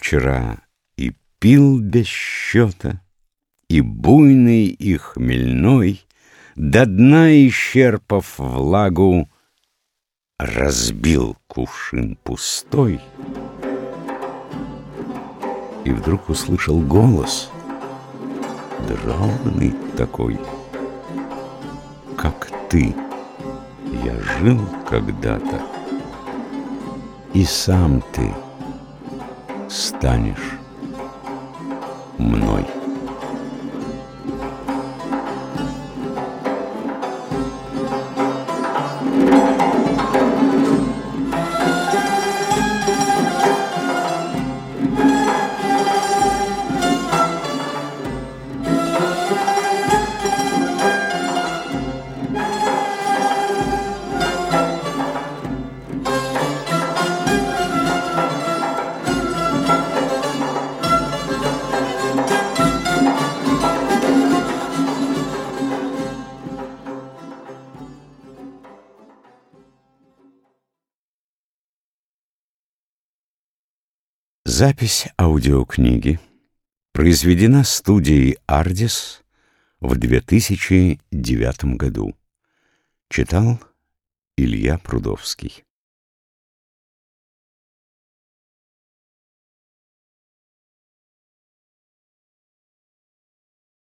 вчера и пил без счета, И буйный, и хмельной, До дна исчерпав влагу, Разбил кувшин пустой. И вдруг услышал голос, Да жалобный такой, Как ты, я жил когда-то, И сам ты — станешь мной. Запись аудиокниги произведена студией «Ардис» в 2009 году. Читал Илья Прудовский.